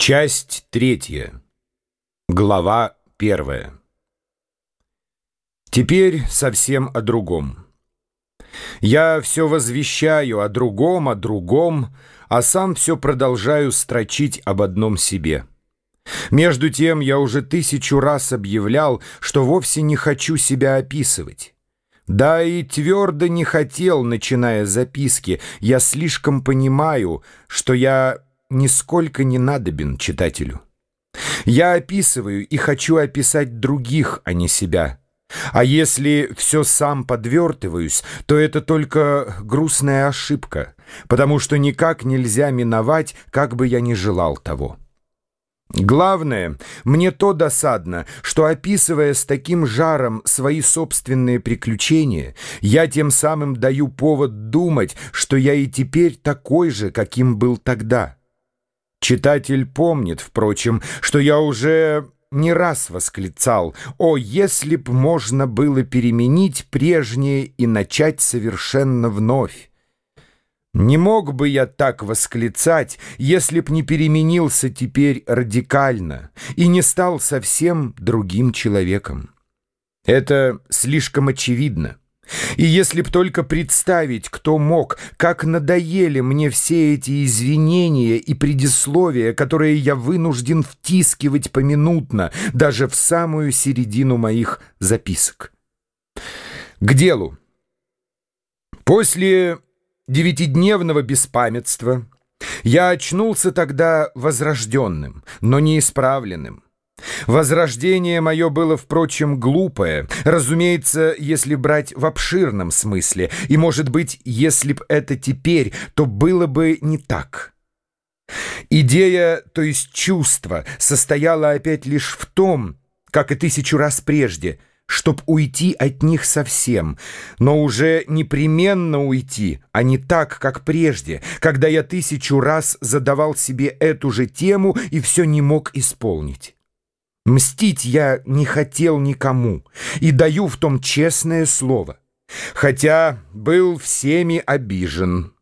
Часть третья. Глава первая. Теперь совсем о другом. Я все возвещаю о другом, о другом, а сам все продолжаю строчить об одном себе. Между тем я уже тысячу раз объявлял, что вовсе не хочу себя описывать. Да и твердо не хотел, начиная записки, я слишком понимаю, что я нисколько не надобен читателю. Я описываю и хочу описать других, а не себя. А если все сам подвертываюсь, то это только грустная ошибка, потому что никак нельзя миновать, как бы я ни желал того. Главное, мне то досадно, что, описывая с таким жаром свои собственные приключения, я тем самым даю повод думать, что я и теперь такой же, каким был тогда. Читатель помнит, впрочем, что я уже не раз восклицал «О, если б можно было переменить прежнее и начать совершенно вновь!» Не мог бы я так восклицать, если б не переменился теперь радикально и не стал совсем другим человеком. Это слишком очевидно. И если б только представить, кто мог, как надоели мне все эти извинения и предисловия, которые я вынужден втискивать поминутно, даже в самую середину моих записок. К делу. После девятидневного беспамятства я очнулся тогда возрожденным, но неисправленным. Возрождение мое было, впрочем, глупое, разумеется, если брать в обширном смысле, и, может быть, если б это теперь, то было бы не так. Идея, то есть чувство, состояла опять лишь в том, как и тысячу раз прежде, чтоб уйти от них совсем, но уже непременно уйти, а не так, как прежде, когда я тысячу раз задавал себе эту же тему и все не мог исполнить. Мстить я не хотел никому и даю в том честное слово, хотя был всеми обижен.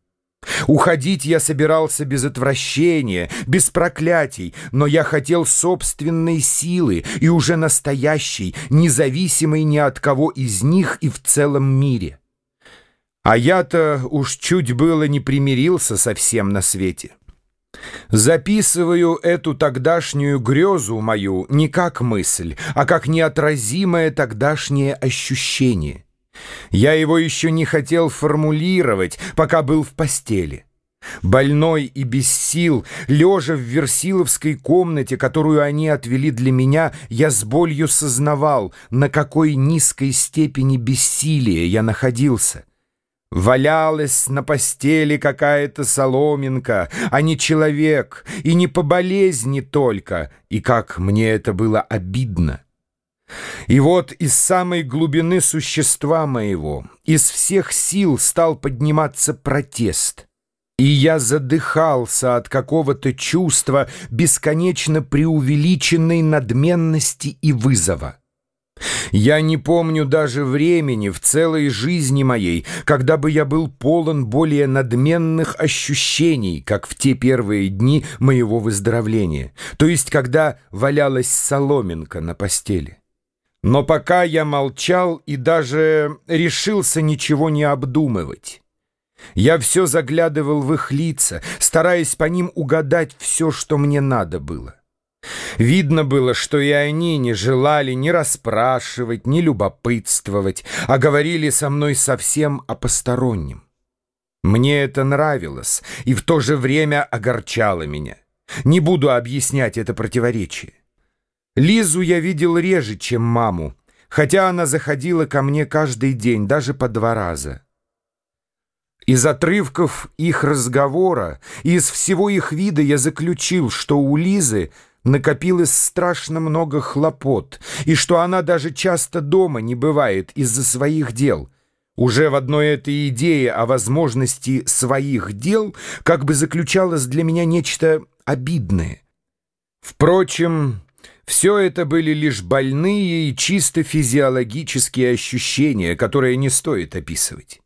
Уходить я собирался без отвращения, без проклятий, но я хотел собственной силы и уже настоящей, независимой ни от кого из них и в целом мире. А я-то уж чуть было не примирился со всем на свете. Записываю эту тогдашнюю грезу мою не как мысль, а как неотразимое тогдашнее ощущение. Я его еще не хотел формулировать, пока был в постели. Больной и без сил, лежа в Версиловской комнате, которую они отвели для меня, я с болью сознавал, на какой низкой степени бессилия я находился. Валялась на постели какая-то соломинка, а не человек, и не по болезни только, и как мне это было обидно. И вот из самой глубины существа моего, из всех сил стал подниматься протест. И я задыхался от какого-то чувства бесконечно преувеличенной надменности и вызова. Я не помню даже времени в целой жизни моей, когда бы я был полон более надменных ощущений, как в те первые дни моего выздоровления, то есть когда валялась соломинка на постели. Но пока я молчал и даже решился ничего не обдумывать. Я все заглядывал в их лица, стараясь по ним угадать все, что мне надо было. Видно было, что и они не желали ни расспрашивать, ни любопытствовать, а говорили со мной совсем о постороннем. Мне это нравилось и в то же время огорчало меня. Не буду объяснять это противоречие. Лизу я видел реже, чем маму, хотя она заходила ко мне каждый день, даже по два раза. Из отрывков их разговора, из всего их вида я заключил, что у Лизы накопилось страшно много хлопот, и что она даже часто дома не бывает из-за своих дел. Уже в одной этой идее о возможности своих дел как бы заключалось для меня нечто обидное. Впрочем, все это были лишь больные и чисто физиологические ощущения, которые не стоит описывать.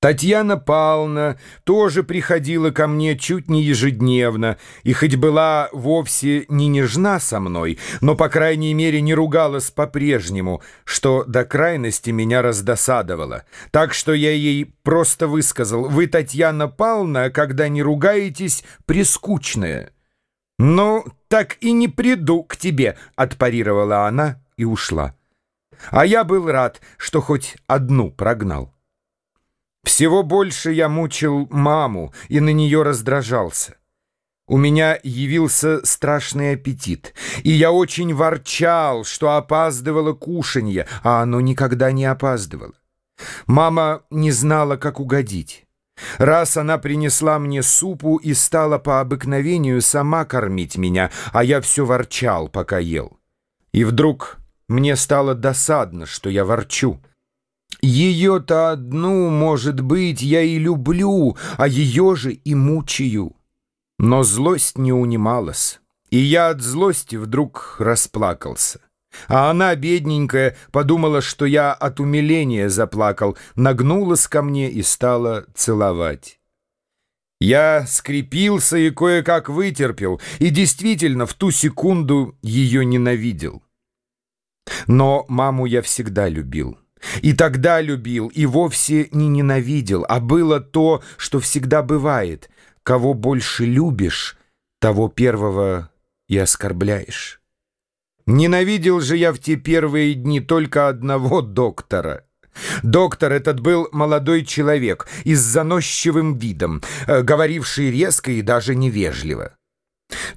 Татьяна Павловна тоже приходила ко мне чуть не ежедневно, и хоть была вовсе не нежна со мной, но, по крайней мере, не ругалась по-прежнему, что до крайности меня раздосадовало. Так что я ей просто высказал, «Вы, Татьяна Павловна, когда не ругаетесь, прискучная». «Ну, так и не приду к тебе», — отпарировала она и ушла. А я был рад, что хоть одну прогнал. Всего больше я мучил маму и на нее раздражался. У меня явился страшный аппетит, и я очень ворчал, что опаздывало кушанье, а оно никогда не опаздывало. Мама не знала, как угодить. Раз она принесла мне супу и стала по обыкновению сама кормить меня, а я все ворчал, пока ел. И вдруг мне стало досадно, что я ворчу. Ее-то одну, может быть, я и люблю, а ее же и мучаю. Но злость не унималась, и я от злости вдруг расплакался. А она, бедненькая, подумала, что я от умиления заплакал, нагнулась ко мне и стала целовать. Я скрепился и кое-как вытерпел, и действительно в ту секунду ее ненавидел. Но маму я всегда любил. И тогда любил, и вовсе не ненавидел, а было то, что всегда бывает. Кого больше любишь, того первого и оскорбляешь. Ненавидел же я в те первые дни только одного доктора. Доктор этот был молодой человек и с заносчивым видом, э, говоривший резко и даже невежливо.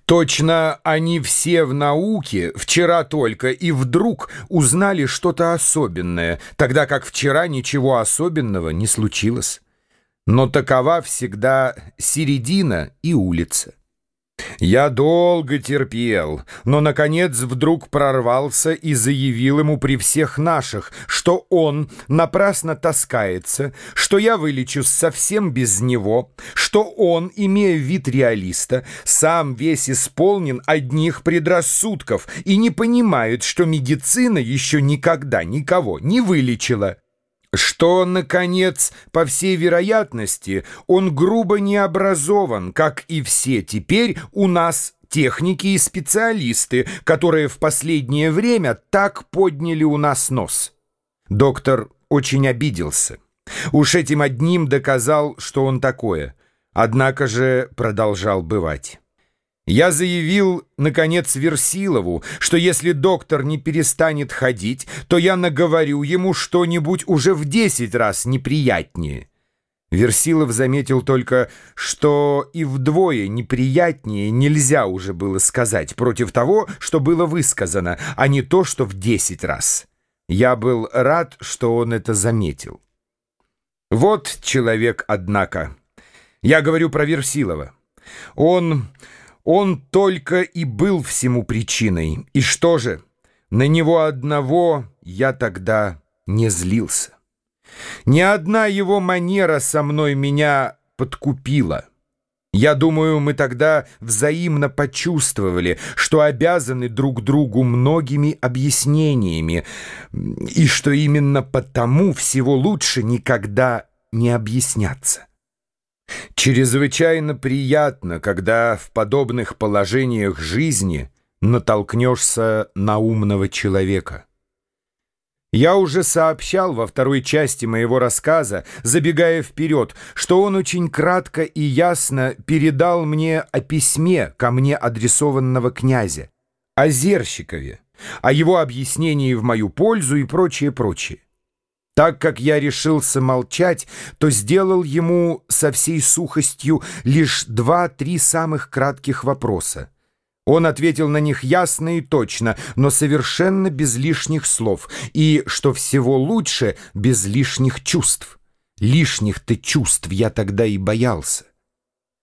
Точно они все в науке вчера только и вдруг узнали что-то особенное, тогда как вчера ничего особенного не случилось. Но такова всегда середина и улица. Я долго терпел, но, наконец, вдруг прорвался и заявил ему при всех наших, что он напрасно таскается, что я вылечусь совсем без него, что он, имея вид реалиста, сам весь исполнен одних предрассудков и не понимает, что медицина еще никогда никого не вылечила что, наконец, по всей вероятности, он грубо не образован, как и все теперь у нас техники и специалисты, которые в последнее время так подняли у нас нос. Доктор очень обиделся. Уж этим одним доказал, что он такое, однако же продолжал бывать. Я заявил, наконец, Версилову, что если доктор не перестанет ходить, то я наговорю ему что-нибудь уже в десять раз неприятнее. Версилов заметил только, что и вдвое неприятнее нельзя уже было сказать против того, что было высказано, а не то, что в десять раз. Я был рад, что он это заметил. Вот человек, однако. Я говорю про Версилова. Он... Он только и был всему причиной. И что же, на него одного я тогда не злился. Ни одна его манера со мной меня подкупила. Я думаю, мы тогда взаимно почувствовали, что обязаны друг другу многими объяснениями, и что именно потому всего лучше никогда не объясняться. Чрезвычайно приятно, когда в подобных положениях жизни натолкнешься на умного человека. Я уже сообщал во второй части моего рассказа, забегая вперед, что он очень кратко и ясно передал мне о письме ко мне адресованного князя, о Зерщикове, о его объяснении в мою пользу и прочее, прочее. Так как я решился молчать, то сделал ему со всей сухостью лишь два-три самых кратких вопроса. Он ответил на них ясно и точно, но совершенно без лишних слов, и, что всего лучше, без лишних чувств. Лишних-то чувств я тогда и боялся.